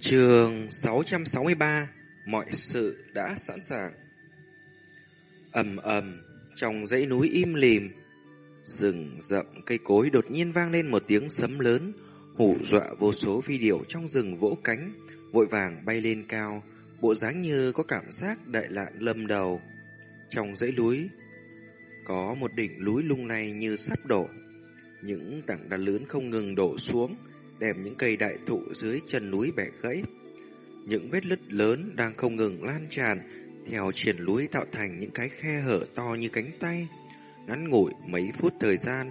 Trường 663 Mọi sự đã sẵn sàng. Ầm ầm, Trong dãy núi im lìm, Rừng rậm cây cối đột nhiên vang lên một tiếng sấm lớn Hủ dọa vô số phi điểu trong rừng vỗ cánh, Vội vàng bay lên cao, Bộ dáng như có cảm giác đại lạn lâm đầu. Trong dãy núi, Có một đỉnh núi lung lay như sắp đổ. Những tảng đá lớn không ngừng đổ xuống đem những cây đại thụ dưới chân núi bẻ gãy. Những vết lứt lớn đang không ngừng lan tràn theo triển núi tạo thành những cái khe hở to như cánh tay. Ngắn ngủi mấy phút thời gian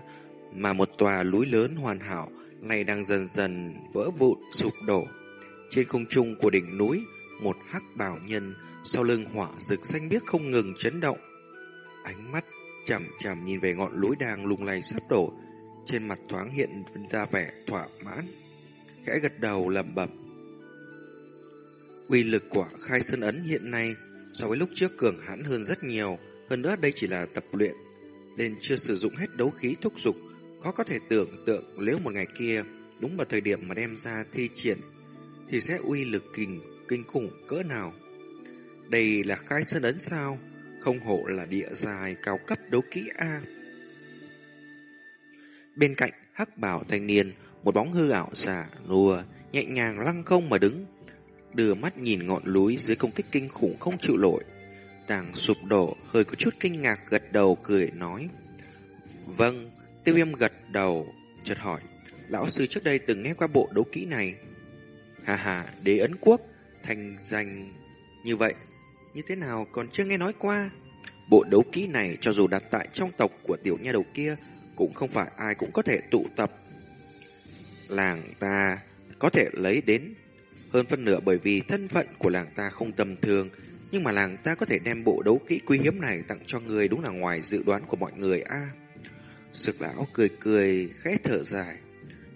mà một tòa núi lớn hoàn hảo này đang dần dần vỡ vụn sụp đổ. Trên không trung của đỉnh núi, một hắc bảo nhân sau lưng hỏa rực xanh biếc không ngừng chấn động. Ánh mắt chằm chằm nhìn về ngọn núi đang lung lay sắp đổ, trên mặt thoáng hiện ra vẻ thỏa mãn, khẽ gật đầu lẩm bẩm. Uy lực của khai sơn ấn hiện nay so với lúc trước cường hãn hơn rất nhiều, hơn nữa đây chỉ là tập luyện, nên chưa sử dụng hết đấu khí thúc dục, khó có thể tưởng tượng nếu một ngày kia đúng vào thời điểm mà đem ra thi triển thì sẽ uy lực kinh kinh khủng cỡ nào. Đây là khai sơn ấn sao? Không hộ là địa dài cao cấp đấu kỹ A. Bên cạnh hắc bảo thanh niên, một bóng hư ảo giả nùa, nhẹ nhàng lăng không mà đứng, đưa mắt nhìn ngọn núi dưới công kích kinh khủng không chịu nổi. Đang sụp đổ, hơi có chút kinh ngạc gật đầu cười nói. Vâng, tiêu viêm gật đầu, chợt hỏi, lão sư trước đây từng nghe qua bộ đấu kỹ này. Hà hà, đế ấn quốc, thành danh như vậy, như thế nào còn chưa nghe nói qua. Bộ đấu kỹ này cho dù đặt tại trong tộc của tiểu nha đầu kia cũng không phải ai cũng có thể tụ tập. Làng ta có thể lấy đến hơn phân nửa bởi vì thân phận của làng ta không tầm thường, nhưng mà làng ta có thể đem bộ đấu kỹ quý hiếm này tặng cho người đúng là ngoài dự đoán của mọi người a. À, Sực lão cười cười khẽ thở dài.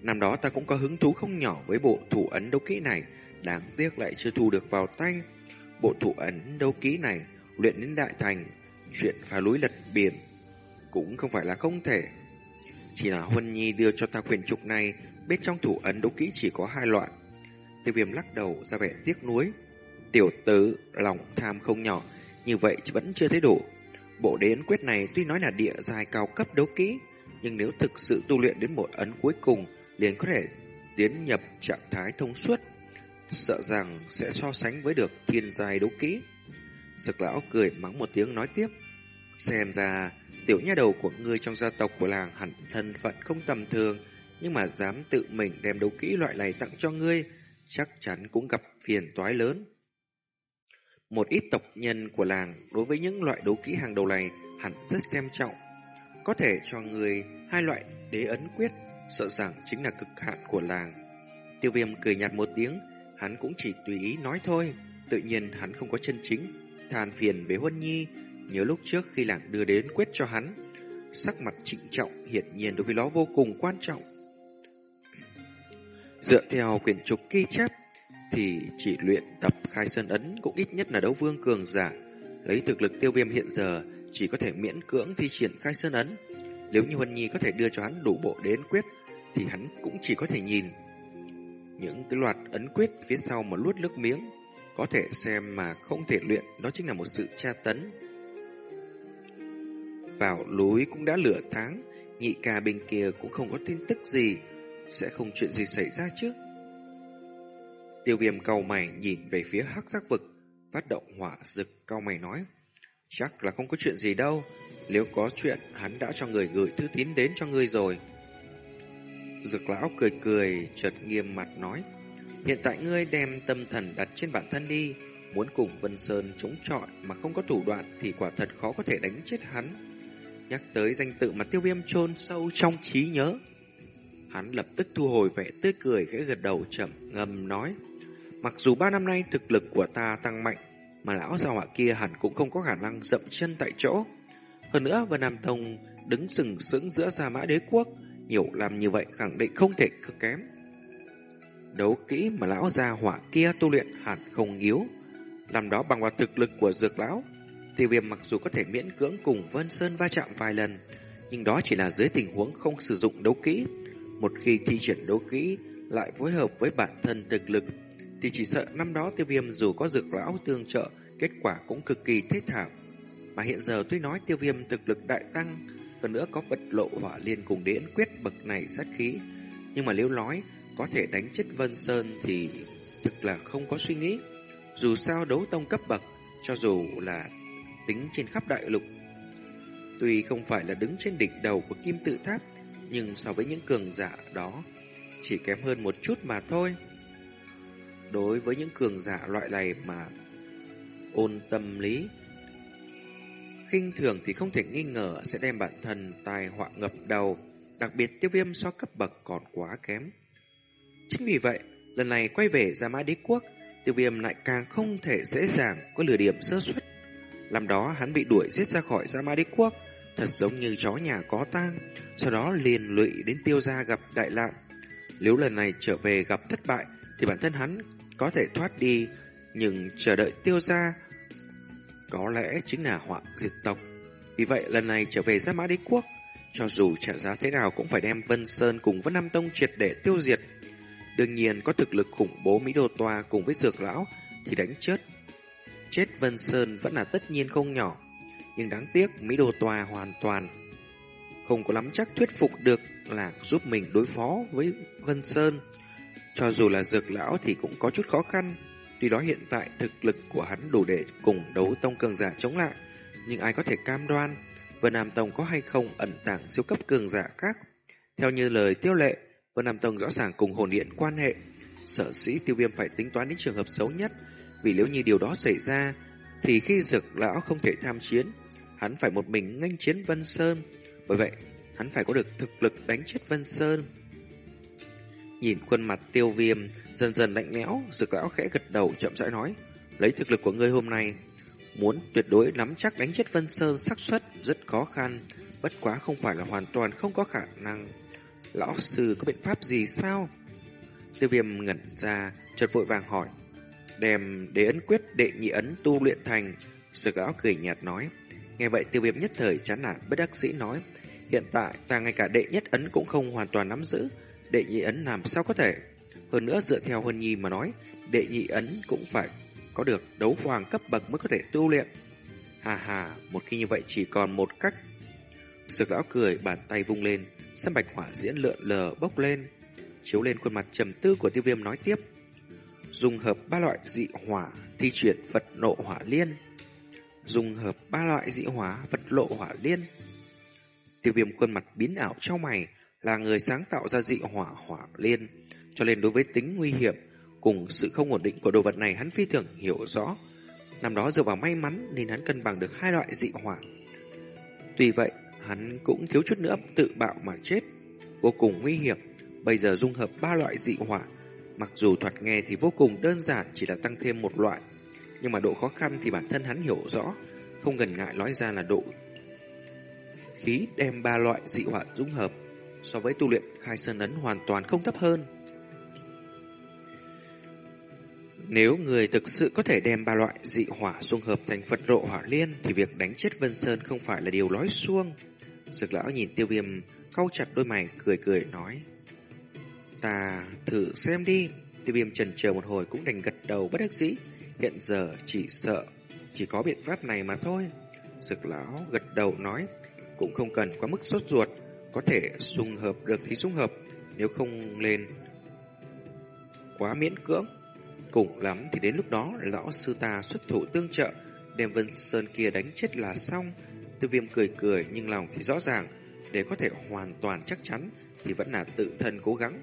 Năm đó ta cũng có hứng thú không nhỏ với bộ thủ ấn đấu kỹ này, đáng tiếc lại chưa thu được vào tay. Bộ thủ ấn đấu kỹ này luyện đến đại thành, chuyện phá núi lật biển cũng không phải là không thể. Chỉ là Huân Nhi đưa cho ta quyển trục này, bên trong thủ ấn đấu kỹ chỉ có hai loại. Tiêu viêm lắc đầu ra vẻ tiếc nuối. Tiểu tử, lòng tham không nhỏ, như vậy vẫn chưa thấy đủ. Bộ đế ấn quyết này tuy nói là địa dài cao cấp đấu kỹ, nhưng nếu thực sự tu luyện đến một ấn cuối cùng, liền có thể tiến nhập trạng thái thông suốt. Sợ rằng sẽ so sánh với được thiên giai đấu kỹ. Sực lão cười mắng một tiếng nói tiếp. Xem ra, tiểu nha đầu của ngươi trong gia tộc của làng hẳn thân phận không tầm thường, nhưng mà dám tự mình đem đấu kỹ loại này tặng cho ngươi, chắc chắn cũng gặp phiền toái lớn. Một ít tộc nhân của làng đối với những loại đấu kỹ hàng đầu này hẳn rất xem trọng. Có thể cho người hai loại đế ấn quyết, sợ rằng chính là cực hạn của làng. Tiêu viêm cười nhạt một tiếng, hắn cũng chỉ tùy ý nói thôi, tự nhiên hắn không có chân chính. Than phiền với Huân Nhi, nhớ lúc trước khi làng đưa đến quyết cho hắn, sắc mặt trịnh trọng hiển nhiên đối với nó vô cùng quan trọng. Dựa theo quyển trục ghi chép thì chỉ luyện tập khai sơn ấn cũng ít nhất là đấu vương cường giả. Lấy thực lực tiêu viêm hiện giờ chỉ có thể miễn cưỡng thi triển khai sơn ấn. Nếu như Huân Nhi có thể đưa cho hắn đủ bộ đến quyết thì hắn cũng chỉ có thể nhìn. Những cái loạt ấn quyết phía sau mà luốt nước miếng có thể xem mà không thể luyện đó chính là một sự tra tấn. Vào núi cũng đã lửa tháng, nhị ca bên kia cũng không có tin tức gì, sẽ không chuyện gì xảy ra chứ. Tiêu viêm cầu mày nhìn về phía hắc giác vực, phát động hỏa rực cao mày nói. Chắc là không có chuyện gì đâu, nếu có chuyện hắn đã cho người gửi thư tín đến cho ngươi rồi. Dược lão cười cười, chợt nghiêm mặt nói. Hiện tại ngươi đem tâm thần đặt trên bản thân đi, muốn cùng Vân Sơn chống chọi mà không có thủ đoạn thì quả thật khó có thể đánh chết hắn. Nhắc tới danh tự mà tiêu viêm chôn sâu trong trí nhớ. Hắn lập tức thu hồi vẻ tươi cười khẽ gật đầu chậm ngầm nói. Mặc dù ba năm nay thực lực của ta tăng mạnh, mà lão gia họa kia hẳn cũng không có khả năng dậm chân tại chỗ. Hơn nữa, Vân Nam Tông đứng sừng sững giữa Gia Mã Đế Quốc, nhiều làm như vậy khẳng định không thể cực kém. Đấu kỹ mà lão gia họa kia tu luyện hẳn không yếu. Làm đó bằng vào thực lực của dược lão. Tiêu viêm mặc dù có thể miễn cưỡng cùng Vân Sơn va chạm vài lần, nhưng đó chỉ là dưới tình huống không sử dụng đấu kỹ. Một khi thi triển đấu kỹ lại phối hợp với bản thân thực lực, thì chỉ sợ năm đó tiêu viêm dù có dược lão tương trợ, kết quả cũng cực kỳ thế thảm. Mà hiện giờ tuy nói tiêu viêm thực lực đại tăng, hơn nữa có vật lộ hỏa liên cùng đến quyết bậc này sát khí. Nhưng mà nếu nói có thể đánh chết Vân Sơn thì thực là không có suy nghĩ. Dù sao đấu tông cấp bậc, cho dù là tính trên khắp đại lục, tuy không phải là đứng trên đỉnh đầu của kim tự tháp, nhưng so với những cường giả đó, chỉ kém hơn một chút mà thôi. Đối với những cường giả loại này mà ôn tâm lý, khinh thường thì không thể nghi ngờ sẽ đem bản thân tai họa ngập đầu, đặc biệt tiêu viêm so cấp bậc còn quá kém. Chính vì vậy, lần này quay về ra mã đế quốc, tiêu viêm lại càng không thể dễ dàng có lừa điểm sơ suất. Làm đó hắn bị đuổi giết ra khỏi Ra Ma Đế Quốc, thật giống như chó nhà có tang, sau đó liền lụy đến tiêu gia gặp đại nạn. Nếu lần này trở về gặp thất bại, thì bản thân hắn có thể thoát đi, nhưng chờ đợi tiêu gia có lẽ chính là họa diệt tộc. Vì vậy lần này trở về Giáp Mã Đế Quốc, cho dù trả giá thế nào cũng phải đem Vân Sơn cùng Vân Nam Tông triệt để tiêu diệt. Đương nhiên có thực lực khủng bố Mỹ Đô Toa cùng với Dược Lão thì đánh chết. Chết Vân Sơn vẫn là tất nhiên không nhỏ, nhưng đáng tiếc Mỹ Đô tòa hoàn toàn không có lắm chắc thuyết phục được là giúp mình đối phó với Vân Sơn. Cho dù là Dược Lão thì cũng có chút khó khăn, tuy đó hiện tại thực lực của hắn đủ để cùng đấu tông cường giả chống lại, nhưng ai có thể cam đoan Vân Nam Tông có hay không ẩn tàng siêu cấp cường giả khác. Theo như lời tiêu lệ, Vân Nam Tông rõ ràng cùng hồn điện quan hệ. Sở sĩ tiêu viêm phải tính toán đến trường hợp xấu nhất, vì nếu như điều đó xảy ra, thì khi dược lão không thể tham chiến, hắn phải một mình nganh chiến Vân Sơn. Bởi vậy, hắn phải có được thực lực đánh chết Vân Sơn. Nhìn khuôn mặt tiêu viêm dần dần lạnh lẽo, rực lão khẽ gật đầu chậm rãi nói, lấy thực lực của ngươi hôm nay, muốn tuyệt đối nắm chắc đánh chết Vân Sơn xác suất rất khó khăn, bất quá không phải là hoàn toàn không có khả năng. Lão sư có biện pháp gì sao? Tiêu viêm ngẩn ra, chợt vội vàng hỏi. Đem đế ấn quyết đệ nhị ấn tu luyện thành. Sực lão cười nhạt nói. Nghe vậy tiêu viêm nhất thời chán nản bất đắc dĩ nói. Hiện tại ta ngay cả đệ nhất ấn cũng không hoàn toàn nắm giữ. Đệ nhị ấn làm sao có thể? Hơn nữa dựa theo Huân Nhi mà nói, đệ nhị ấn cũng phải có được đấu hoàng cấp bậc mới có thể tu luyện. Hà hà, một khi như vậy chỉ còn một cách. Sực lão cười, bàn tay vung lên, Sâm bạch hỏa diễn lượn lờ bốc lên, chiếu lên khuôn mặt trầm tư của tiêu viêm nói tiếp. Dùng hợp ba loại dị hỏa, thi chuyển vật nộ hỏa liên. Dùng hợp ba loại dị hỏa, vật lộ hỏa liên. Tiêu viêm khuôn mặt biến ảo trong mày, là người sáng tạo ra dị hỏa hỏa liên, cho nên đối với tính nguy hiểm cùng sự không ổn định của đồ vật này hắn phi thường hiểu rõ. Năm đó dựa vào may mắn nên hắn cân bằng được hai loại dị hỏa. Tuy vậy, hắn cũng thiếu chút nữa tự bạo mà chết, vô cùng nguy hiểm. Bây giờ dung hợp ba loại dị hỏa, mặc dù thoạt nghe thì vô cùng đơn giản chỉ là tăng thêm một loại, nhưng mà độ khó khăn thì bản thân hắn hiểu rõ, không gần ngại nói ra là độ khí đem ba loại dị hỏa dung hợp so với tu luyện khai sơn ấn hoàn toàn không thấp hơn. Nếu người thực sự có thể đem ba loại dị hỏa dung hợp thành Phật độ hỏa liên thì việc đánh chết Vân Sơn không phải là điều lói xuông. Dược lão nhìn tiêu viêm cau chặt đôi mày cười cười nói. Ta thử xem đi. Tiêu viêm trần chờ một hồi cũng đành gật đầu bất đắc dĩ. Hiện giờ chỉ sợ chỉ có biện pháp này mà thôi. Sực lão gật đầu nói. Cũng không cần quá mức sốt ruột. Có thể dung hợp được thì dung hợp. Nếu không lên quá miễn cưỡng. Cùng lắm thì đến lúc đó lão sư ta xuất thủ tương trợ. Đem Vân Sơn kia đánh chết là xong. Tư viêm cười cười nhưng lòng thì rõ ràng, để có thể hoàn toàn chắc chắn thì vẫn là tự thân cố gắng.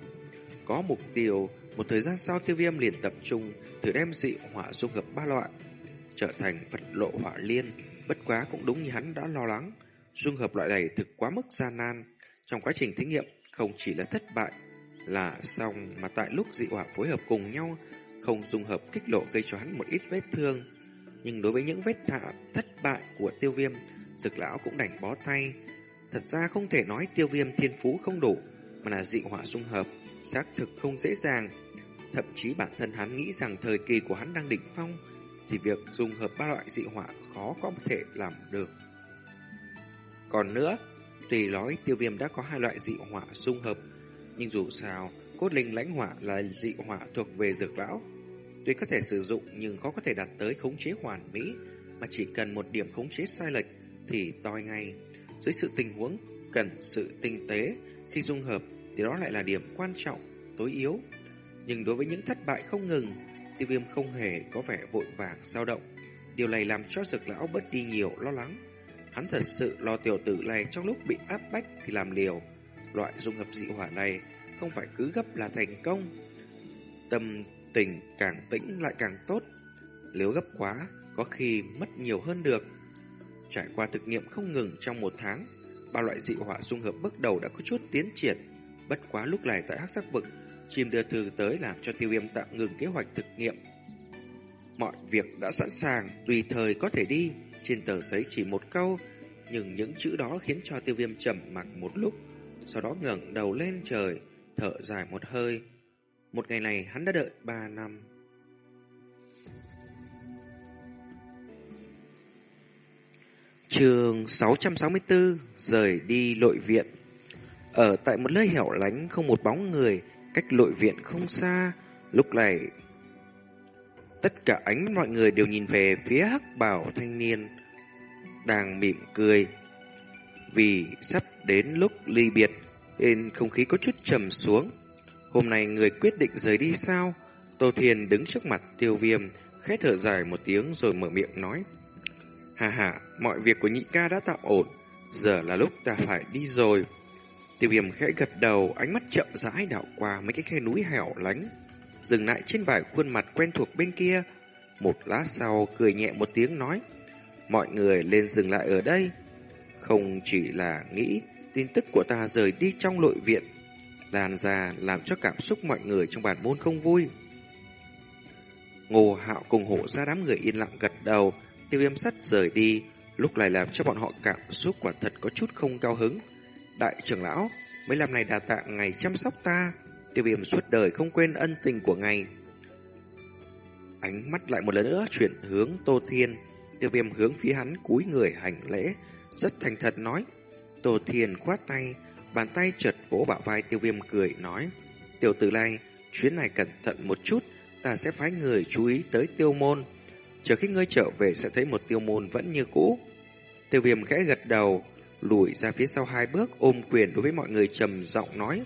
Có mục tiêu, một thời gian sau tiêu viêm liền tập trung thử đem dị hỏa dung hợp ba loại, trở thành vật lộ hỏa liên. Bất quá cũng đúng như hắn đã lo lắng, dung hợp loại này thực quá mức gian nan. Trong quá trình thí nghiệm không chỉ là thất bại là xong mà tại lúc dị hỏa phối hợp cùng nhau không dung hợp kích lộ gây cho hắn một ít vết thương. Nhưng đối với những vết thạ thất bại của tiêu viêm Dực lão cũng đành bó tay. Thật ra không thể nói tiêu viêm thiên phú không đủ, mà là dị hỏa dung hợp, xác thực không dễ dàng. Thậm chí bản thân hắn nghĩ rằng thời kỳ của hắn đang đỉnh phong, thì việc dung hợp ba loại dị hỏa khó có thể làm được. Còn nữa, tùy nói tiêu viêm đã có hai loại dị hỏa dung hợp, nhưng dù sao, cốt linh lãnh hỏa là dị hỏa thuộc về dược lão. tuy có thể sử dụng nhưng khó có thể đạt tới khống chế hoàn mỹ, mà chỉ cần một điểm khống chế sai lệch thì toi ngay. Dưới sự tình huống cần sự tinh tế, khi dung hợp thì đó lại là điểm quan trọng, tối yếu. Nhưng đối với những thất bại không ngừng, tiêu viêm không hề có vẻ vội vàng sao động. Điều này làm cho dực lão bớt đi nhiều lo lắng. Hắn thật sự lo tiểu tử này trong lúc bị áp bách thì làm liều. Loại dung hợp dị hỏa này không phải cứ gấp là thành công. Tâm tình càng tĩnh lại càng tốt. Nếu gấp quá, có khi mất nhiều hơn được. Trải qua thực nghiệm không ngừng trong một tháng, ba loại dị hỏa dung hợp bước đầu đã có chút tiến triển. Bất quá lúc này tại hắc sắc vực, chim đưa thư tới làm cho tiêu viêm tạm ngừng kế hoạch thực nghiệm. Mọi việc đã sẵn sàng, tùy thời có thể đi. Trên tờ giấy chỉ một câu, nhưng những chữ đó khiến cho tiêu viêm trầm mặc một lúc. Sau đó ngẩng đầu lên trời, thở dài một hơi. Một ngày này hắn đã đợi ba năm. Trường 664 rời đi lội viện. Ở tại một nơi hẻo lánh không một bóng người, cách lội viện không xa, lúc này tất cả ánh mọi người đều nhìn về phía hắc bảo thanh niên đang mỉm cười. Vì sắp đến lúc ly biệt nên không khí có chút trầm xuống. Hôm nay người quyết định rời đi sao? Tô thiền đứng trước mặt tiêu viêm, khẽ thở dài một tiếng rồi mở miệng nói. Hà hà, mọi việc của nhị ca đã tạm ổn, giờ là lúc ta phải đi rồi. Tiêu viêm khẽ gật đầu, ánh mắt chậm rãi đảo qua mấy cái khe núi hẻo lánh, dừng lại trên vài khuôn mặt quen thuộc bên kia. Một lát sau, cười nhẹ một tiếng nói, mọi người lên dừng lại ở đây. Không chỉ là nghĩ tin tức của ta rời đi trong nội viện, lan ra làm cho cảm xúc mọi người trong bản môn không vui. Ngô Hạo cùng hộ ra đám người yên lặng gật đầu, tiêu viêm sắt rời đi, lúc này làm cho bọn họ cảm xúc quả thật có chút không cao hứng. Đại trưởng lão, mấy năm này đà tạ ngày chăm sóc ta, tiêu viêm suốt đời không quên ân tình của ngài. Ánh mắt lại một lần nữa chuyển hướng Tô Thiên, tiêu viêm hướng phía hắn cúi người hành lễ, rất thành thật nói. Tô Thiên khoát tay, bàn tay chợt vỗ bạo vai tiêu viêm cười nói. Tiểu tử này, chuyến này cẩn thận một chút, ta sẽ phái người chú ý tới tiêu môn. Chờ khi ngươi trở về sẽ thấy một tiêu môn vẫn như cũ. Tiêu viêm khẽ gật đầu, lùi ra phía sau hai bước ôm quyền đối với mọi người trầm giọng nói.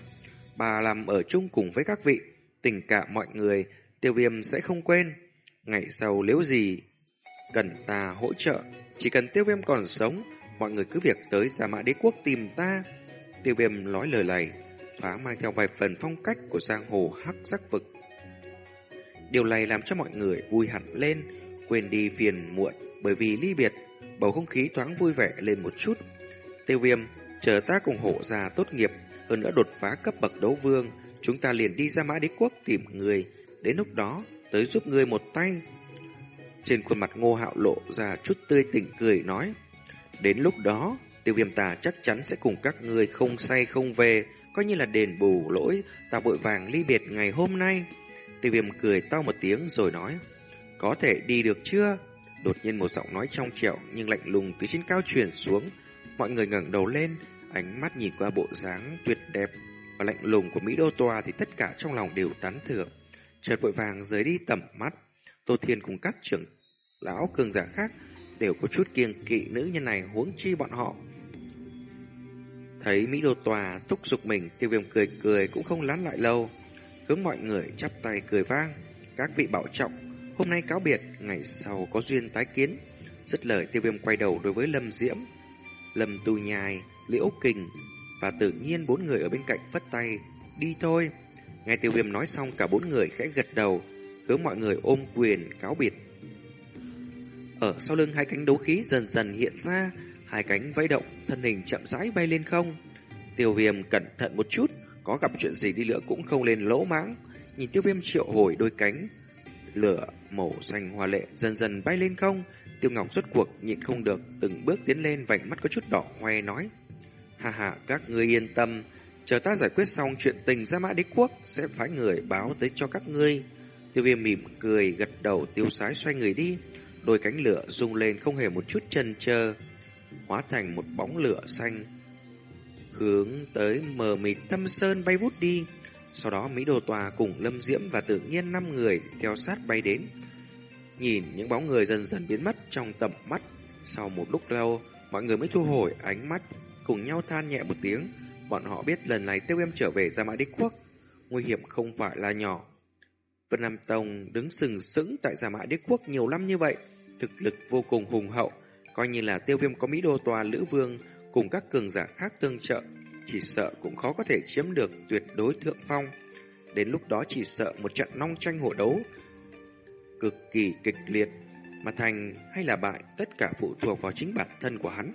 Bà làm ở chung cùng với các vị, tình cảm mọi người, tiêu viêm sẽ không quên. Ngày sau nếu gì cần ta hỗ trợ, chỉ cần tiêu viêm còn sống, mọi người cứ việc tới Gia Mã Đế Quốc tìm ta. Tiêu viêm nói lời này, thoáng mang theo vài phần phong cách của giang hồ hắc sắc vực. Điều này làm cho mọi người vui hẳn lên, quên đi phiền muộn bởi vì ly biệt, bầu không khí thoáng vui vẻ lên một chút. Tiêu viêm, chờ ta cùng hộ già tốt nghiệp, hơn nữa đột phá cấp bậc đấu vương, chúng ta liền đi ra mã đế quốc tìm người, đến lúc đó tới giúp ngươi một tay. Trên khuôn mặt ngô hạo lộ ra chút tươi tỉnh cười nói, đến lúc đó, tiêu viêm ta chắc chắn sẽ cùng các ngươi không say không về, coi như là đền bù lỗi ta vội vàng ly biệt ngày hôm nay. Tiêu viêm cười to một tiếng rồi nói, có thể đi được chưa? Đột nhiên một giọng nói trong trẻo nhưng lạnh lùng từ trên cao truyền xuống. Mọi người ngẩng đầu lên, ánh mắt nhìn qua bộ dáng tuyệt đẹp và lạnh lùng của Mỹ Đô tòa thì tất cả trong lòng đều tán thưởng. Chợt vội vàng rời đi tầm mắt. Tô Thiên cùng các trưởng lão cường giả khác đều có chút kiêng kỵ nữ nhân này huống chi bọn họ. Thấy Mỹ Đô Tòa thúc giục mình, tiêu viêm cười cười cũng không lán lại lâu. Hướng mọi người chắp tay cười vang. Các vị bảo trọng, hôm nay cáo biệt, ngày sau có duyên tái kiến. Dứt lời tiêu viêm quay đầu đối với Lâm Diễm. Lâm Tu Nhai, Liễu Kình và tự nhiên bốn người ở bên cạnh phất tay. Đi thôi. Nghe tiêu viêm nói xong cả bốn người khẽ gật đầu, hướng mọi người ôm quyền cáo biệt. Ở sau lưng hai cánh đấu khí dần dần hiện ra, hai cánh vẫy động, thân hình chậm rãi bay lên không. Tiêu viêm cẩn thận một chút, có gặp chuyện gì đi nữa cũng không lên lỗ mãng. Nhìn tiêu viêm triệu hồi đôi cánh, lửa màu xanh hoa lệ dần dần bay lên không. Tiêu Ngọc rốt cuộc nhịn không được, từng bước tiến lên vành mắt có chút đỏ hoe nói. Hà hà, các ngươi yên tâm, chờ ta giải quyết xong chuyện tình ra mã đế quốc, sẽ phái người báo tới cho các ngươi. Tiêu viêm mỉm cười, gật đầu tiêu sái xoay người đi, đôi cánh lửa rung lên không hề một chút chần chờ, hóa thành một bóng lửa xanh, hướng tới mờ mịt thâm sơn bay vút đi. Sau đó Mỹ Đô Tòa cùng Lâm Diễm và tự nhiên năm người theo sát bay đến. Nhìn những bóng người dần dần biến mất trong tầm mắt. Sau một lúc lâu, mọi người mới thu hồi ánh mắt, cùng nhau than nhẹ một tiếng. Bọn họ biết lần này tiêu viêm trở về ra mã đế quốc. Nguy hiểm không phải là nhỏ. Vân Nam Tông đứng sừng sững tại Giả Mã Đế Quốc nhiều năm như vậy, thực lực vô cùng hùng hậu, coi như là tiêu viêm có Mỹ Đô Tòa Lữ Vương cùng các cường giả khác tương trợ, chỉ sợ cũng khó có thể chiếm được tuyệt đối thượng phong. Đến lúc đó chỉ sợ một trận long tranh hổ đấu cực kỳ kịch liệt, mà thành hay là bại tất cả phụ thuộc vào chính bản thân của hắn.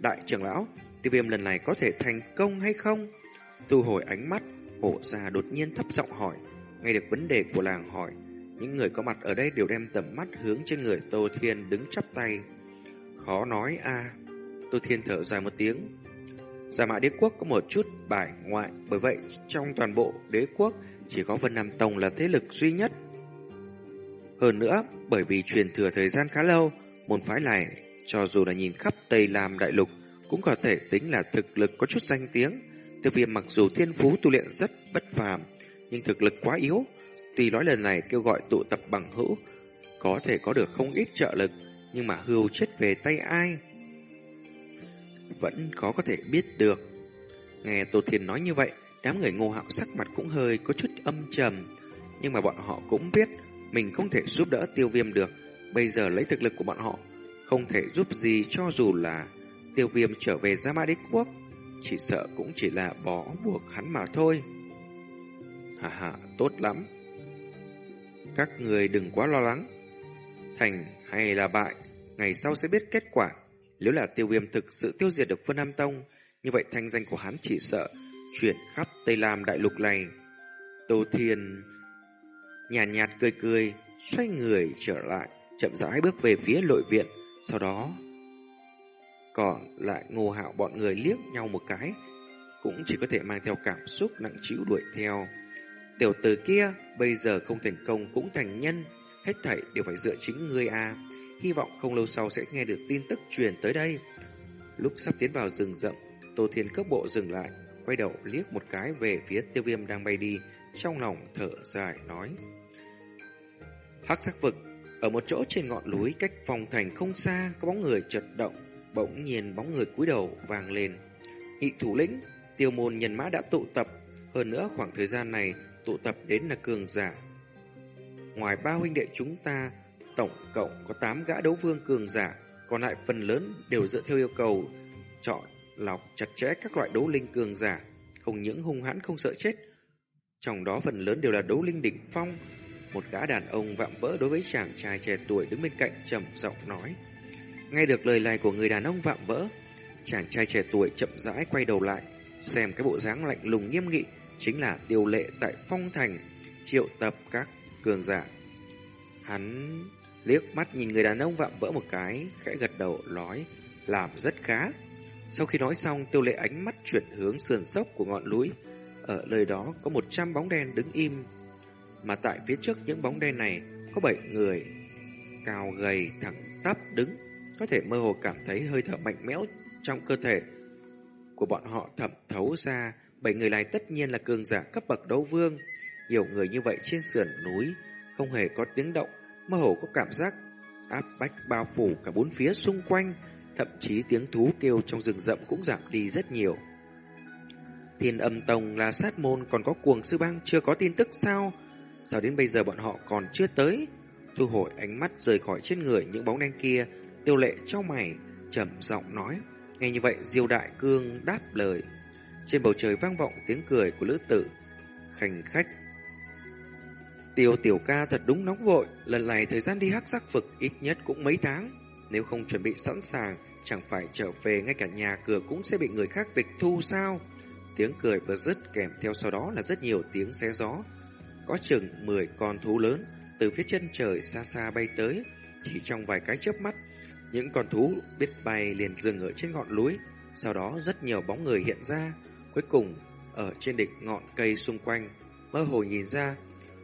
Đại trưởng lão, tiêu viêm lần này có thể thành công hay không? Thu hồi ánh mắt, hổ già đột nhiên thấp giọng hỏi. Nghe được vấn đề của làng hỏi, những người có mặt ở đây đều đem tầm mắt hướng trên người Tô Thiên đứng chắp tay. Khó nói a Tô Thiên thở dài một tiếng. Dạ Giả mã đế quốc có một chút bài ngoại, bởi vậy trong toàn bộ đế quốc chỉ có Vân Nam Tông là thế lực duy nhất. Hơn nữa, bởi vì truyền thừa thời gian khá lâu, môn phái này, cho dù là nhìn khắp Tây Lam Đại Lục, cũng có thể tính là thực lực có chút danh tiếng. Tiêu viêm mặc dù thiên phú tu luyện rất bất phàm, nhưng thực lực quá yếu. Tuy nói lần này kêu gọi tụ tập bằng hữu, có thể có được không ít trợ lực, nhưng mà hưu chết về tay ai? Vẫn khó có thể biết được. Nghe Tô Thiên nói như vậy, đám người ngô hạo sắc mặt cũng hơi có chút âm trầm, nhưng mà bọn họ cũng biết mình không thể giúp đỡ tiêu viêm được. Bây giờ lấy thực lực của bọn họ, không thể giúp gì cho dù là tiêu viêm trở về Gia Mã Đế Quốc. Chỉ sợ cũng chỉ là bỏ buộc hắn mà thôi. Hà hà, tốt lắm. Các người đừng quá lo lắng. Thành hay là bại, ngày sau sẽ biết kết quả. Nếu là tiêu viêm thực sự tiêu diệt được Vân Nam Tông, như vậy thanh danh của hắn chỉ sợ chuyển khắp Tây Lam đại lục này. Tô Thiên nhàn nhạt, nhạt cười cười, xoay người trở lại, chậm rãi bước về phía nội viện, sau đó còn lại ngô hạo bọn người liếc nhau một cái, cũng chỉ có thể mang theo cảm xúc nặng trĩu đuổi theo. Tiểu tử kia bây giờ không thành công cũng thành nhân, hết thảy đều phải dựa chính ngươi a. Hy vọng không lâu sau sẽ nghe được tin tức truyền tới đây. Lúc sắp tiến vào rừng rậm, Tô Thiên cước bộ dừng lại, quay đầu liếc một cái về phía tiêu viêm đang bay đi, trong lòng thở dài nói. Hắc sắc vực, ở một chỗ trên ngọn núi cách phòng thành không xa, có bóng người chật động, bỗng nhiên bóng người cúi đầu vàng lên. Nghị thủ lĩnh, tiêu môn nhân mã đã tụ tập, hơn nữa khoảng thời gian này tụ tập đến là cường giả. Ngoài ba huynh đệ chúng ta, tổng cộng có 8 gã đấu vương cường giả, còn lại phần lớn đều dựa theo yêu cầu chọn lọc chặt chẽ các loại đấu linh cường giả, không những hung hãn không sợ chết. Trong đó phần lớn đều là đấu linh đỉnh phong. Một gã đàn ông vạm vỡ đối với chàng trai trẻ tuổi đứng bên cạnh trầm giọng nói. Nghe được lời này của người đàn ông vạm vỡ, chàng trai trẻ tuổi chậm rãi quay đầu lại, xem cái bộ dáng lạnh lùng nghiêm nghị chính là tiêu lệ tại phong thành triệu tập các cường giả. Hắn liếc mắt nhìn người đàn ông vạm vỡ một cái, khẽ gật đầu nói, làm rất khá. Sau khi nói xong, tiêu lệ ánh mắt chuyển hướng sườn dốc của ngọn núi. Ở nơi đó có một trăm bóng đen đứng im, mà tại phía trước những bóng đen này có bảy người cao gầy thẳng tắp đứng, có thể mơ hồ cảm thấy hơi thở mạnh mẽ trong cơ thể của bọn họ thẩm thấu ra Bảy người này tất nhiên là cường giả cấp bậc đấu vương. Nhiều người như vậy trên sườn núi, không hề có tiếng động, mơ hồ có cảm giác áp bách bao phủ cả bốn phía xung quanh, thậm chí tiếng thú kêu trong rừng rậm cũng giảm đi rất nhiều. Thiên âm tông là sát môn còn có cuồng sư bang chưa có tin tức sao? Sao đến bây giờ bọn họ còn chưa tới? Thu hồi ánh mắt rời khỏi trên người những bóng đen kia, tiêu lệ cho mày, trầm giọng nói. Nghe như vậy Diêu Đại Cương đáp lời. Trên bầu trời vang vọng tiếng cười của lữ tử, khành khách. Tiêu tiểu ca thật đúng nóng vội, lần này thời gian đi hắc sắc vực ít nhất cũng mấy tháng. Nếu không chuẩn bị sẵn sàng, chẳng phải trở về ngay cả nhà cửa cũng sẽ bị người khác tịch thu sao? Tiếng cười vừa dứt kèm theo sau đó là rất nhiều tiếng xé gió. Có chừng 10 con thú lớn từ phía chân trời xa xa bay tới, chỉ trong vài cái chớp mắt, những con thú biết bay liền dừng ở trên ngọn núi, sau đó rất nhiều bóng người hiện ra, Cuối cùng, ở trên đỉnh ngọn cây xung quanh, mơ hồ nhìn ra,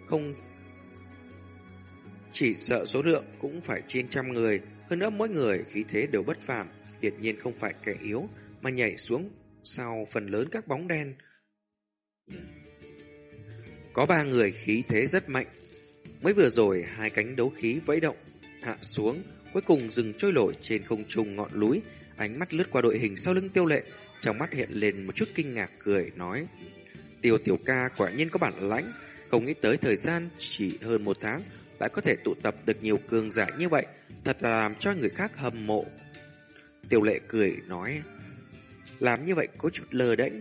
không chỉ sợ số lượng cũng phải trên trăm người, hơn nữa mỗi người khí thế đều bất phàm, hiển nhiên không phải kẻ yếu, mà nhảy xuống sau phần lớn các bóng đen. Có ba người khí thế rất mạnh. Mới vừa rồi hai cánh đấu khí vẫy động, hạ xuống, cuối cùng dừng trôi nổi trên không trung ngọn núi, ánh mắt lướt qua đội hình sau lưng tiêu lệ, trong mắt hiện lên một chút kinh ngạc cười, nói. Tiêu tiểu ca quả nhiên có bản lãnh, không nghĩ tới thời gian chỉ hơn một tháng đã có thể tụ tập được nhiều cường giả như vậy, thật là làm cho người khác hâm mộ. Tiêu lệ cười nói, làm như vậy có chút lờ đễnh.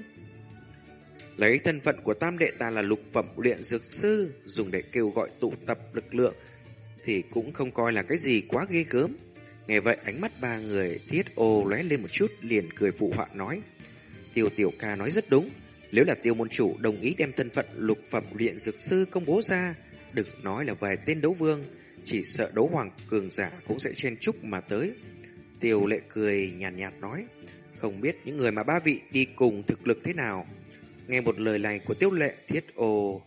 Lấy thân phận của tam đệ ta là lục phẩm luyện dược sư, dùng để kêu gọi tụ tập lực lượng, thì cũng không coi là cái gì quá ghê gớm. Nghe vậy ánh mắt ba người thiết ô lóe lên một chút liền cười phụ họa nói. Tiêu tiểu ca nói rất đúng, nếu là tiêu môn chủ đồng ý đem thân phận lục phẩm luyện dược sư công bố ra, đừng nói là vài tên đấu vương, chỉ sợ đấu hoàng cường giả cũng sẽ chen chúc mà tới. Tiêu lệ cười nhàn nhạt, nhạt nói, không biết những người mà ba vị đi cùng thực lực thế nào. Nghe một lời này của tiêu lệ thiết ô.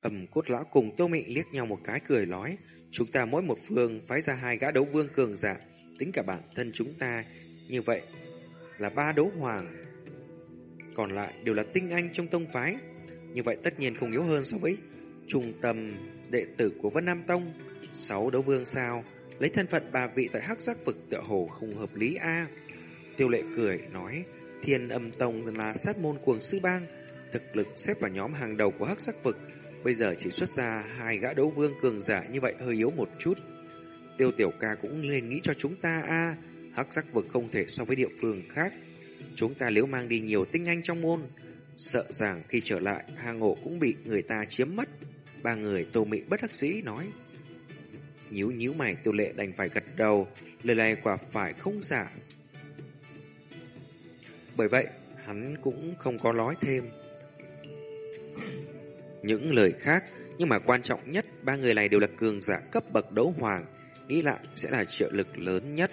Ẩm cốt lão cùng tiêu mị liếc nhau một cái cười nói, chúng ta mỗi một phương phái ra hai gã đấu vương cường giả, tính cả bản thân chúng ta, như vậy là ba đấu hoàng. Còn lại đều là tinh anh trong tông phái, như vậy tất nhiên không yếu hơn so với trung tâm đệ tử của Vân Nam Tông. Sáu đấu vương sao, lấy thân phận ba vị tại hắc giác vực tựa hồ không hợp lý a Tiêu lệ cười, nói, thiên âm tông là sát môn cuồng sư bang, thực lực xếp vào nhóm hàng đầu của hắc giác vực, bây giờ chỉ xuất ra hai gã đấu vương cường giả như vậy hơi yếu một chút. Tiêu tiểu ca cũng nên nghĩ cho chúng ta a hắc giác vực không thể so với địa phương khác. Chúng ta nếu mang đi nhiều tinh anh trong môn, sợ rằng khi trở lại, hang ổ cũng bị người ta chiếm mất. Ba người tô mị bất đắc dĩ nói. Nhíu nhíu mày tiêu lệ đành phải gật đầu, lời này quả phải không giả. Bởi vậy, hắn cũng không có nói thêm. Những lời khác, nhưng mà quan trọng nhất, ba người này đều là cường giả cấp bậc đấu hoàng, nghĩ lại sẽ là trợ lực lớn nhất.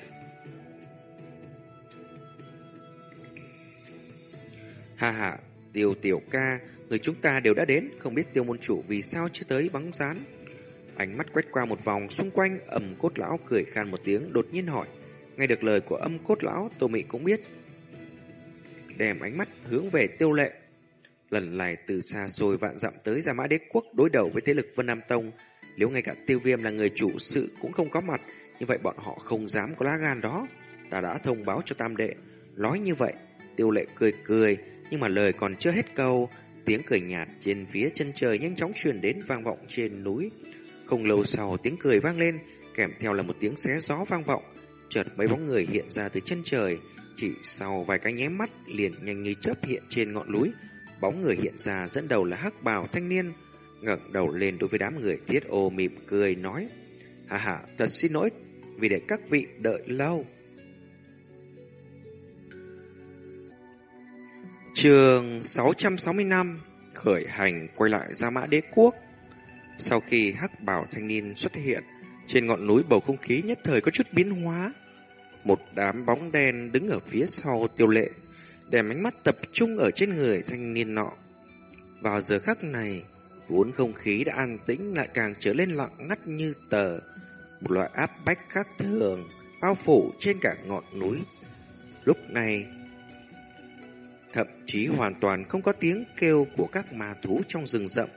Ha ha, tiêu tiểu ca, người chúng ta đều đã đến, không biết tiêu môn chủ vì sao chưa tới bắn rán. Ánh mắt quét qua một vòng xung quanh, ẩm cốt lão cười khan một tiếng, đột nhiên hỏi. Nghe được lời của âm cốt lão, Tô Mị cũng biết. Đem ánh mắt hướng về tiêu lệ. Lần này từ xa xôi vạn dặm tới ra Mã Đế Quốc đối đầu với thế lực Vân Nam Tông. Nếu ngay cả tiêu viêm là người chủ sự cũng không có mặt, như vậy bọn họ không dám có lá gan đó. Ta đã thông báo cho tam đệ. Nói như vậy, tiêu lệ cười cười, nhưng mà lời còn chưa hết câu, tiếng cười nhạt trên phía chân trời nhanh chóng truyền đến vang vọng trên núi. Không lâu sau tiếng cười vang lên, kèm theo là một tiếng xé gió vang vọng. Chợt mấy bóng người hiện ra từ chân trời, chỉ sau vài cái nhém mắt liền nhanh như chớp hiện trên ngọn núi. Bóng người hiện ra dẫn đầu là hắc bào thanh niên, ngẩng đầu lên đối với đám người thiết ô mỉm cười nói. Hà hà, thật xin lỗi vì để các vị đợi lâu. Trường 665 khởi hành quay lại ra mã đế quốc. Sau khi hắc bảo thanh niên xuất hiện, trên ngọn núi bầu không khí nhất thời có chút biến hóa. Một đám bóng đen đứng ở phía sau tiêu lệ, đem ánh mắt tập trung ở trên người thanh niên nọ. Vào giờ khắc này, vốn không khí đã an tĩnh lại càng trở lên lặng ngắt như tờ. Một loại áp bách khác thường bao phủ trên cả ngọn núi. Lúc này, thậm chí hoàn toàn không có tiếng kêu của các ma thú trong rừng rậm.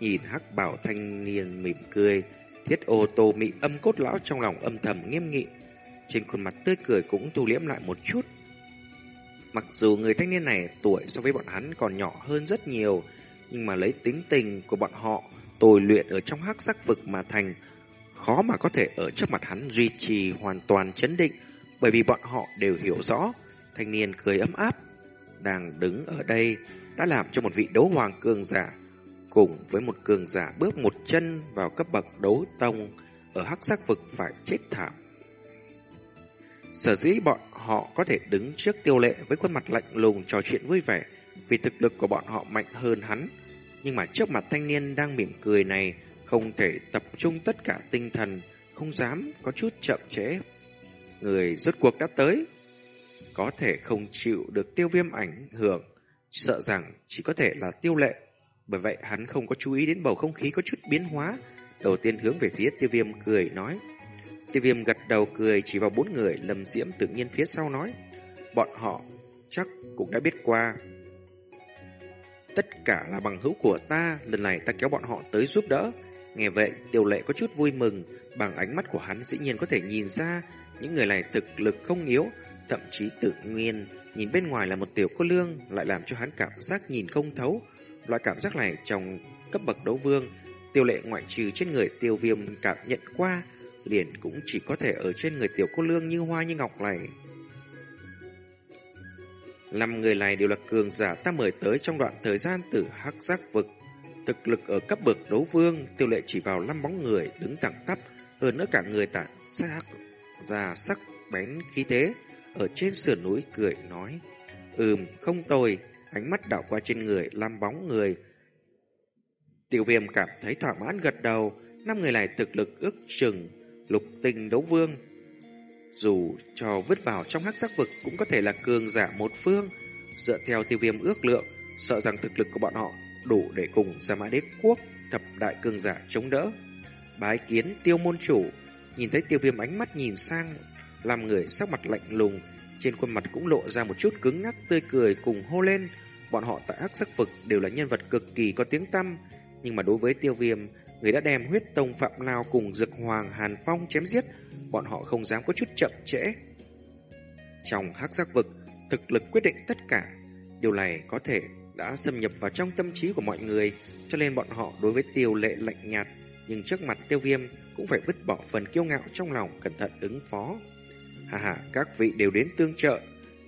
Nhìn hắc bảo thanh niên mỉm cười, thiết ô tô mị âm cốt lão trong lòng âm thầm nghiêm nghị. Trên khuôn mặt tươi cười cũng tu liễm lại một chút. Mặc dù người thanh niên này tuổi so với bọn hắn còn nhỏ hơn rất nhiều, nhưng mà lấy tính tình của bọn họ tôi luyện ở trong hắc sắc vực mà thành, khó mà có thể ở trước mặt hắn duy trì hoàn toàn chấn định, bởi vì bọn họ đều hiểu rõ, thanh niên cười ấm áp, đang đứng ở đây đã làm cho một vị đấu hoàng cường giả cùng với một cường giả bước một chân vào cấp bậc đấu tông ở hắc sắc vực phải chết thảm. Sở dĩ bọn họ có thể đứng trước tiêu lệ với khuôn mặt lạnh lùng trò chuyện vui vẻ vì thực lực của bọn họ mạnh hơn hắn. Nhưng mà trước mặt thanh niên đang mỉm cười này không thể tập trung tất cả tinh thần, không dám có chút chậm trễ. Người rốt cuộc đã tới, có thể không chịu được tiêu viêm ảnh hưởng, sợ rằng chỉ có thể là tiêu lệ. Bởi vậy hắn không có chú ý đến bầu không khí có chút biến hóa, đầu tiên hướng về phía tiêu viêm cười nói. Tiêu viêm gật đầu cười chỉ vào bốn người, lầm diễm tự nhiên phía sau nói. Bọn họ chắc cũng đã biết qua. Tất cả là bằng hữu của ta, lần này ta kéo bọn họ tới giúp đỡ. Nghe vậy, tiêu lệ có chút vui mừng, bằng ánh mắt của hắn dĩ nhiên có thể nhìn ra những người này thực lực không yếu, thậm chí tự nguyên, nhìn bên ngoài là một tiểu cô lương lại làm cho hắn cảm giác nhìn không thấu. Loại cảm giác này trong cấp bậc đấu vương, tiêu lệ ngoại trừ trên người tiêu viêm cảm nhận qua, liền cũng chỉ có thể ở trên người tiểu cô lương như hoa như ngọc này. Năm người này đều là cường giả ta mời tới trong đoạn thời gian từ hắc giác vực. Thực lực ở cấp bậc đấu vương, tiêu lệ chỉ vào năm bóng người đứng thẳng tắp, hơn nữa cả người tản sắc ra sắc bén khí thế, ở trên sườn núi cười nói. Ừm, không tồi, ánh mắt đảo qua trên người, lam bóng người. Tiểu viêm cảm thấy thỏa mãn gật đầu, năm người này thực lực ước chừng, lục tinh đấu vương, dù cho vứt vào trong hắc giác vực cũng có thể là cường giả một phương. Dựa theo tiêu viêm ước lượng, sợ rằng thực lực của bọn họ đủ để cùng Gia Mã Đế Quốc thập đại cường giả chống đỡ. Bái kiến tiêu môn chủ, nhìn thấy tiêu viêm ánh mắt nhìn sang, làm người sắc mặt lạnh lùng, trên khuôn mặt cũng lộ ra một chút cứng ngắc tươi cười cùng hô lên. Bọn họ tại ác sắc vực đều là nhân vật cực kỳ có tiếng tăm, nhưng mà đối với tiêu viêm, người đã đem huyết tông phạm lao cùng dực hoàng hàn phong chém giết, bọn họ không dám có chút chậm trễ. Trong hắc giác vực, thực lực quyết định tất cả. Điều này có thể đã xâm nhập vào trong tâm trí của mọi người, cho nên bọn họ đối với tiêu lệ lạnh nhạt, nhưng trước mặt tiêu viêm cũng phải vứt bỏ phần kiêu ngạo trong lòng cẩn thận ứng phó. Hà hà, các vị đều đến tương trợ,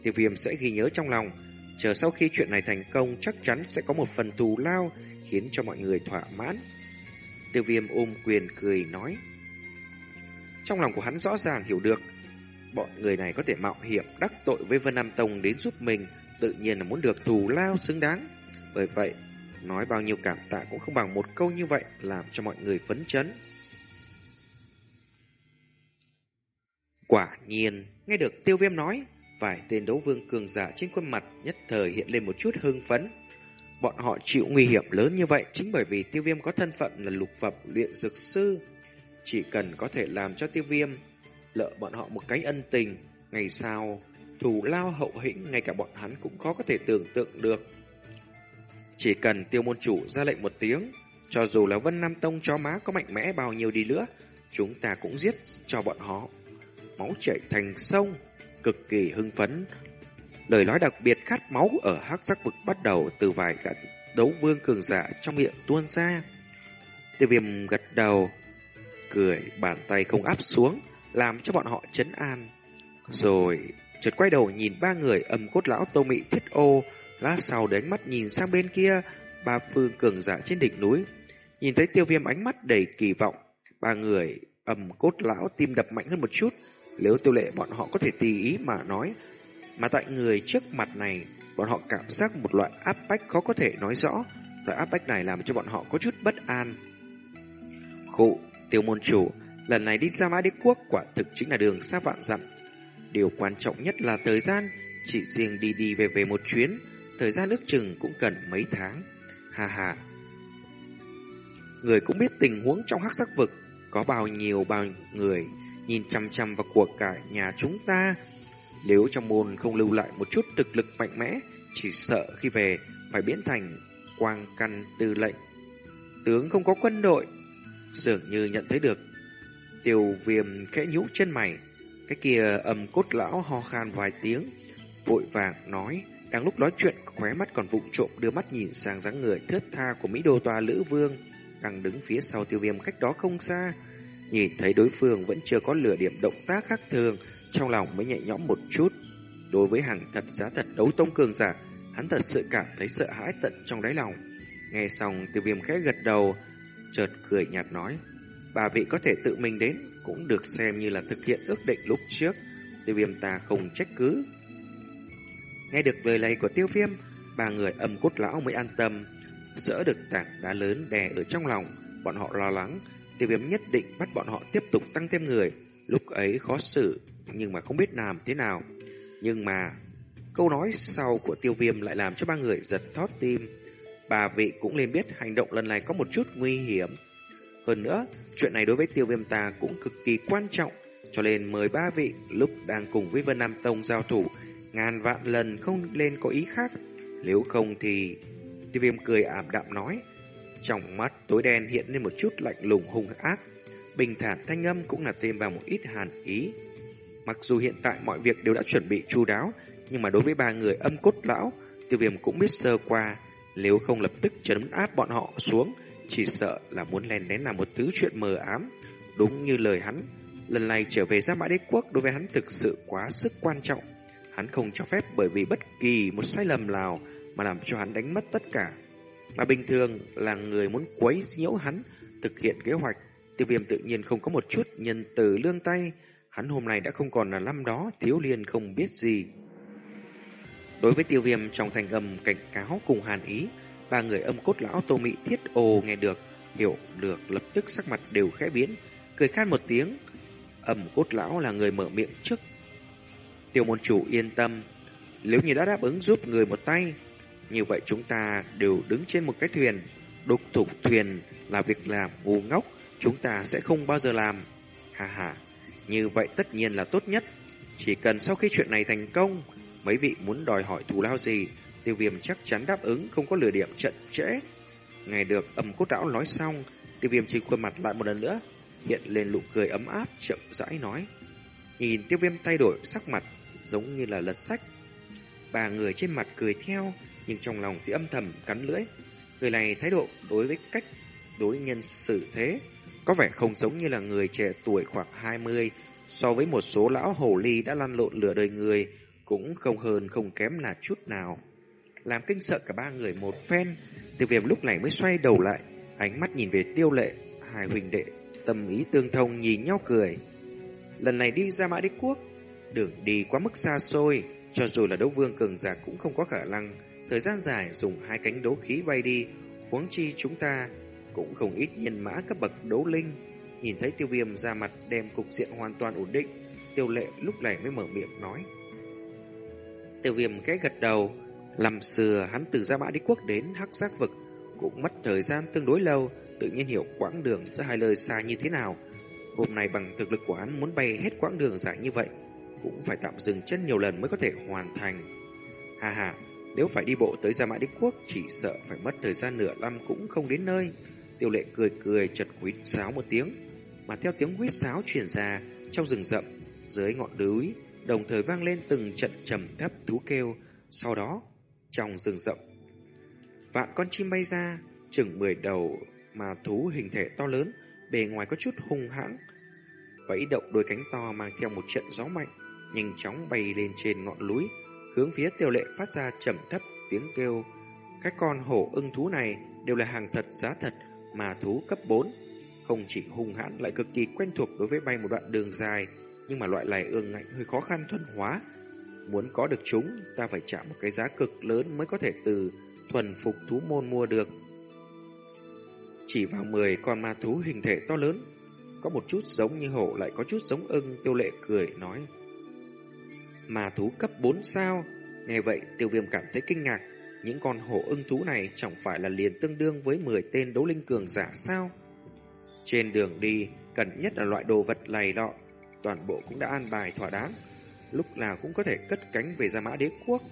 tiêu viêm sẽ ghi nhớ trong lòng, chờ sau khi chuyện này thành công chắc chắn sẽ có một phần thù lao khiến cho mọi người thỏa mãn. Tiêu viêm ôm quyền cười nói. Trong lòng của hắn rõ ràng hiểu được, bọn người này có thể mạo hiểm đắc tội với Vân Nam Tông đến giúp mình, tự nhiên là muốn được thù lao xứng đáng. Bởi vậy, nói bao nhiêu cảm tạ cũng không bằng một câu như vậy làm cho mọi người phấn chấn. Quả nhiên, nghe được tiêu viêm nói, vài tên đấu vương cường giả trên khuôn mặt nhất thời hiện lên một chút hưng phấn. Bọn họ chịu nguy hiểm lớn như vậy chính bởi vì tiêu viêm có thân phận là lục phẩm luyện dược sư. Chỉ cần có thể làm cho tiêu viêm lỡ bọn họ một cái ân tình, ngày sau thù lao hậu hĩnh ngay cả bọn hắn cũng khó có thể tưởng tượng được. Chỉ cần tiêu môn chủ ra lệnh một tiếng, cho dù là Vân Nam Tông cho má có mạnh mẽ bao nhiêu đi nữa, chúng ta cũng giết cho bọn họ. Máu chảy thành sông, cực kỳ hưng phấn. Lời nói đặc biệt khát máu ở hắc giác vực bắt đầu từ vài gã đấu vương cường giả trong miệng tuôn ra. Tiêu viêm gật đầu, cười bàn tay không áp xuống, làm cho bọn họ chấn an. Rồi, chợt quay đầu nhìn ba người âm cốt lão tô mị thiết ô, lát sau đánh mắt nhìn sang bên kia, ba phương cường giả trên đỉnh núi. Nhìn thấy tiêu viêm ánh mắt đầy kỳ vọng, ba người âm cốt lão tim đập mạnh hơn một chút. Nếu tiêu lệ bọn họ có thể tùy ý mà nói, mà tại người trước mặt này, bọn họ cảm giác một loại áp bách khó có thể nói rõ. Loại áp bách này làm cho bọn họ có chút bất an. Khụ, tiêu môn chủ, lần này đi ra mã đế quốc quả thực chính là đường xa vạn dặm. Điều quan trọng nhất là thời gian, chỉ riêng đi đi về về một chuyến, thời gian nước chừng cũng cần mấy tháng. Hà hà. Người cũng biết tình huống trong hắc sắc vực, có bao nhiêu bao người nhìn chăm chăm vào cuộc cải nhà chúng ta. Nếu trong môn không lưu lại một chút thực lực mạnh mẽ, chỉ sợ khi về phải biến thành quang căn tư lệnh. Tướng không có quân đội, dường như nhận thấy được. Tiêu viêm khẽ nhũ chân mày, cái kia âm cốt lão ho khan vài tiếng, vội vàng nói, đang lúc nói chuyện khóe mắt còn vụng trộm đưa mắt nhìn sang dáng người thướt tha của Mỹ Đô Tòa Lữ Vương, đang đứng phía sau tiêu viêm cách đó không xa. Nhìn thấy đối phương vẫn chưa có lửa điểm động tác khác thường, trong lòng mới nhẹ nhõm một chút. Đối với hàng thật giá thật đấu tông cường giả, hắn thật sự cảm thấy sợ hãi tận trong đáy lòng. Nghe xong tiêu viêm khẽ gật đầu, chợt cười nhạt nói, bà vị có thể tự mình đến, cũng được xem như là thực hiện ước định lúc trước. Tiêu viêm ta không trách cứ. Nghe được lời này của tiêu viêm, ba người âm cốt lão mới an tâm, dỡ được tảng đá lớn đè ở trong lòng. Bọn họ lo lắng, tiêu viêm nhất định bắt bọn họ tiếp tục tăng thêm người. Lúc ấy khó xử, nhưng mà không biết làm thế nào. Nhưng mà, câu nói sau của tiêu viêm lại làm cho ba người giật thót tim. Bà vị cũng lên biết hành động lần này có một chút nguy hiểm. Hơn nữa, chuyện này đối với tiêu viêm ta cũng cực kỳ quan trọng, cho nên mời ba vị lúc đang cùng với Vân Nam Tông giao thủ, ngàn vạn lần không lên có ý khác. Nếu không thì Tiêu viêm cười ảm đạm nói. Trong mắt tối đen hiện lên một chút lạnh lùng hung ác. Bình thản thanh âm cũng là thêm vào một ít hàn ý. Mặc dù hiện tại mọi việc đều đã chuẩn bị chu đáo, nhưng mà đối với ba người âm cốt lão, tiêu viêm cũng biết sơ qua. Nếu không lập tức chấn áp bọn họ xuống, chỉ sợ là muốn len lén làm một thứ chuyện mờ ám. Đúng như lời hắn, lần này trở về Giang Mã Đế Quốc đối với hắn thực sự quá sức quan trọng. Hắn không cho phép bởi vì bất kỳ một sai lầm nào mà làm cho hắn đánh mất tất cả. Mà bình thường là người muốn quấy nhiễu hắn thực hiện kế hoạch, tiêu viêm tự nhiên không có một chút nhân từ lương tay. Hắn hôm nay đã không còn là năm đó thiếu liên không biết gì. Đối với tiêu viêm trong thành âm cảnh cáo cùng hàn ý, ba người âm cốt lão tô mị thiết ồ nghe được, hiểu được lập tức sắc mặt đều khẽ biến, cười khan một tiếng. Âm cốt lão là người mở miệng trước. Tiêu môn chủ yên tâm, nếu như đã đáp ứng giúp người một tay, như vậy chúng ta đều đứng trên một cái thuyền. Đục thục thuyền là việc làm ngu ngốc, chúng ta sẽ không bao giờ làm. Hà hà, như vậy tất nhiên là tốt nhất. Chỉ cần sau khi chuyện này thành công, mấy vị muốn đòi hỏi thù lao gì, tiêu viêm chắc chắn đáp ứng không có lừa điểm trận trễ. Ngày được âm cốt đảo nói xong, tiêu viêm trên khuôn mặt lại một lần nữa, hiện lên nụ cười ấm áp chậm rãi nói. Nhìn tiêu viêm thay đổi sắc mặt, giống như là lật sách. Ba người trên mặt cười theo, nhưng trong lòng thì âm thầm cắn lưỡi. Người này thái độ đối với cách đối nhân xử thế, có vẻ không giống như là người trẻ tuổi khoảng 20, so với một số lão hồ ly đã lăn lộn lửa đời người, cũng không hơn không kém là chút nào. Làm kinh sợ cả ba người một phen, tiêu viêm lúc này mới xoay đầu lại, ánh mắt nhìn về tiêu lệ, hai huynh đệ, tâm ý tương thông nhìn nhau cười. Lần này đi ra mã đế quốc, đường đi quá mức xa xôi, cho dù là đấu vương cường giả cũng không có khả năng thời gian dài dùng hai cánh đấu khí bay đi, huống chi chúng ta cũng không ít nhân mã cấp bậc đấu linh. Nhìn thấy tiêu viêm ra mặt đem cục diện hoàn toàn ổn định, tiêu lệ lúc này mới mở miệng nói. Tiêu viêm cái gật đầu, làm xưa hắn từ Gia Mã Đế Quốc đến Hắc Giác Vực cũng mất thời gian tương đối lâu, tự nhiên hiểu quãng đường giữa hai lời xa như thế nào. Hôm nay bằng thực lực của hắn muốn bay hết quãng đường dài như vậy, cũng phải tạm dừng chân nhiều lần mới có thể hoàn thành. Hà hà, nếu phải đi bộ tới Gia Mã Đế Quốc, chỉ sợ phải mất thời gian nửa năm cũng không đến nơi. Tiêu lệ cười cười chật quýt sáo một tiếng, mà theo tiếng quýt sáo truyền ra trong rừng rậm, dưới ngọn núi, đồng thời vang lên từng trận trầm thấp thú kêu, sau đó trong rừng rậm. Vạn con chim bay ra, chừng mười đầu mà thú hình thể to lớn, bề ngoài có chút hung hãng. Vẫy động đôi cánh to mang theo một trận gió mạnh, nhanh chóng bay lên trên ngọn núi, hướng phía tiêu lệ phát ra trầm thấp tiếng kêu. Các con hổ ưng thú này đều là hàng thật giá thật mà thú cấp 4. Không chỉ hung hãn lại cực kỳ quen thuộc đối với bay một đoạn đường dài, nhưng mà loại này ương ngạnh hơi khó khăn thuần hóa. Muốn có được chúng, ta phải trả một cái giá cực lớn mới có thể từ thuần phục thú môn mua được. Chỉ vào 10 con ma thú hình thể to lớn, có một chút giống như hổ lại có chút giống ưng, tiêu lệ cười nói mà thú cấp 4 sao? Nghe vậy, tiêu viêm cảm thấy kinh ngạc. Những con hổ ưng thú này chẳng phải là liền tương đương với 10 tên đấu linh cường giả sao? Trên đường đi, cần nhất là loại đồ vật lầy lọ, toàn bộ cũng đã an bài thỏa đáng. Lúc nào cũng có thể cất cánh về ra Mã Đế Quốc.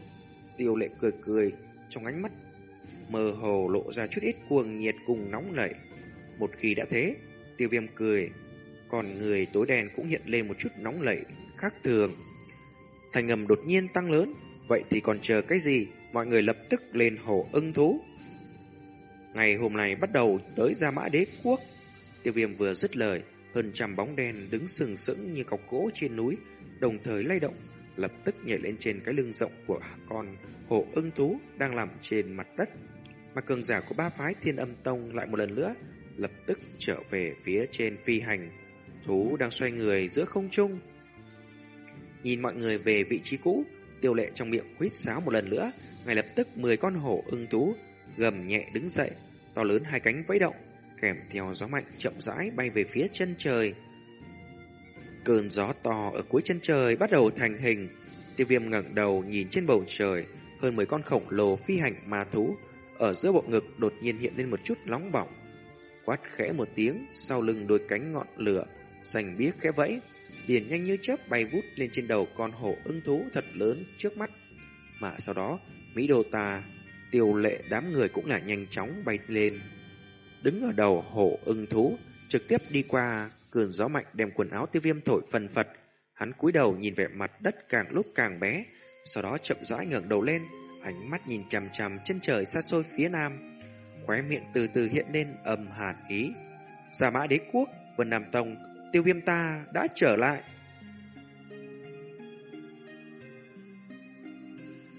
Tiêu lệ cười cười, trong ánh mắt mơ hồ lộ ra chút ít cuồng nhiệt cùng nóng nảy. Một khi đã thế, tiêu viêm cười, còn người tối đen cũng hiện lên một chút nóng nảy khác thường. Thành ngầm đột nhiên tăng lớn, vậy thì còn chờ cái gì? Mọi người lập tức lên hồ ưng thú. Ngày hôm nay bắt đầu tới Gia Mã Đế Quốc. Tiêu viêm vừa dứt lời, hơn trăm bóng đen đứng sừng sững như cọc gỗ trên núi, đồng thời lay động, lập tức nhảy lên trên cái lưng rộng của con hổ ưng thú đang nằm trên mặt đất. Mà cường giả của ba phái thiên âm tông lại một lần nữa, lập tức trở về phía trên phi hành. Thú đang xoay người giữa không trung. Nhìn mọi người về vị trí cũ, tiêu lệ trong miệng huýt sáo một lần nữa, ngay lập tức 10 con hổ ưng tú gầm nhẹ đứng dậy, to lớn hai cánh vẫy động, kèm theo gió mạnh chậm rãi bay về phía chân trời. Cơn gió to ở cuối chân trời bắt đầu thành hình. Tiêu viêm ngẩng đầu nhìn trên bầu trời, hơn 10 con khổng lồ phi hành ma thú. Ở giữa bộ ngực đột nhiên hiện lên một chút nóng bỏng. Quát khẽ một tiếng, sau lưng đôi cánh ngọn lửa, sành biếc khẽ vẫy. Liền nhanh như chớp bay vút lên trên đầu con hổ ưng thú thật lớn trước mắt. Mà sau đó, Mỹ Đô Tà tiêu lệ đám người cũng là nhanh chóng bay lên. Đứng ở đầu hổ ưng thú, trực tiếp đi qua cơn gió mạnh đem quần áo tiêu viêm thổi phần phật. Hắn cúi đầu nhìn vẻ mặt đất càng lúc càng bé, sau đó chậm rãi ngẩng đầu lên, ánh mắt nhìn chằm chằm chân trời xa xôi phía nam. Khóe miệng từ từ hiện lên âm hàn ý. Giả mã đế quốc, Vân Nam Tông, tiêu viêm ta đã trở lại.